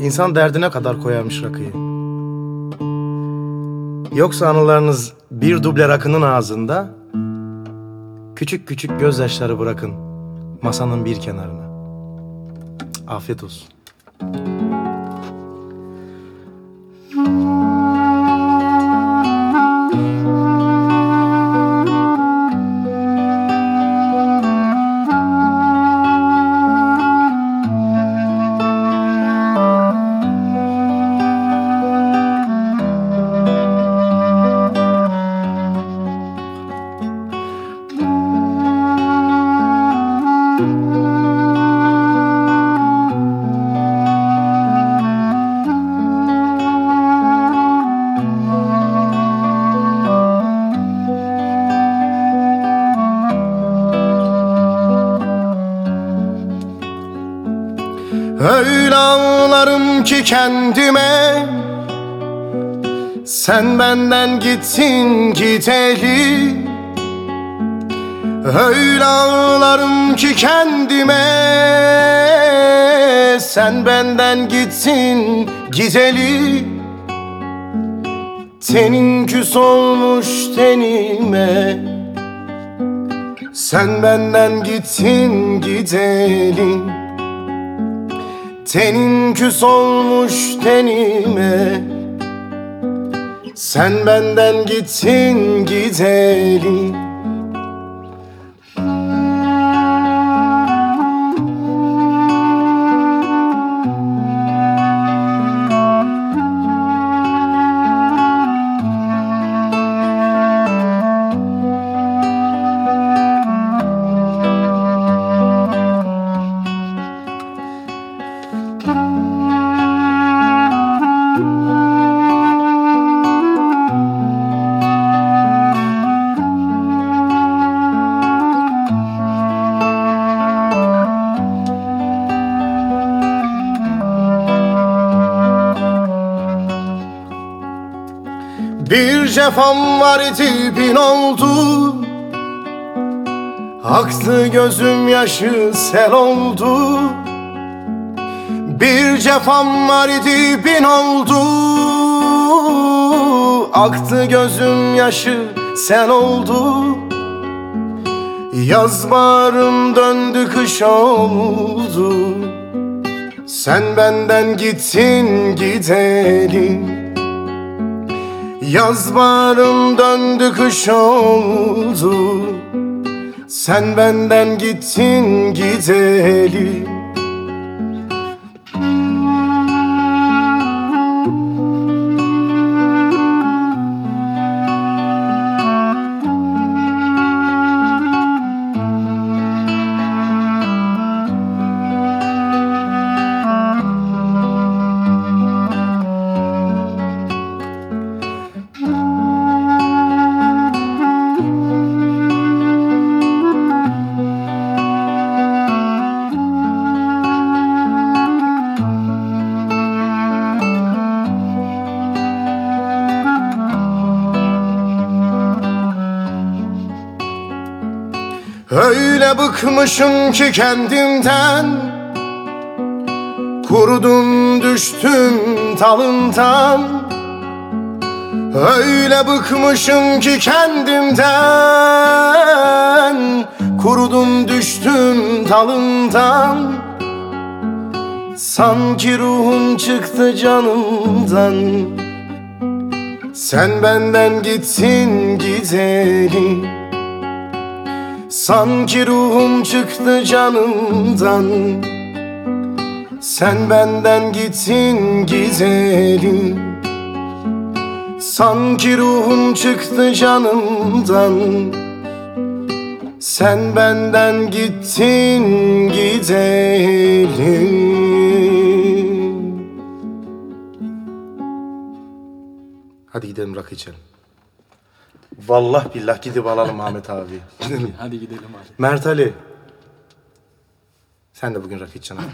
İnsan derdine kadar koyarmış rakıyı. Yoksa anılarınız bir duble rakının ağzında, küçük küçük gözyaşları bırakın masanın bir kenarına. Afiyet olsun. Öyle ağlarım ki kendime. Sen benden gittin gideli. Öyle ağlarım ki kendime. Sen benden gittin gideli. Tenin küs olmuş tenime. Sen benden gittin gideli Tenin küs olmuş tenime. Sen benden gittin gideli Bir cefam var bin oldu. Aktı gözüm yaşı sel oldu. Bir cefam var bin oldu. Aktı gözüm yaşı sel oldu. Yaz bağrım döndü kış oldu. Sen benden gittin gidelim Yaz bağrım döndü kış oldu. Sen benden gittin gideli Öyle bıkmışım ki kendimden. Kurudum düştüm talından Öyle bıkmışım ki kendimden. Kurudum düştüm talından Sanki ruhum çıktı canımdan. Sen benden gitsin gidelim Sanki ruhum çıktı canımdan. Sen benden gittin gidelim Sanki ruhum çıktı canımdan. Sen benden gittin gidelim Hadi gidelim rakı içelim. Vallahi billah gidip alalım Ahmet abi. Gidelim. Hadi gidelim abi. Mert Ali. Sen de bugün rakı içeceksin abi.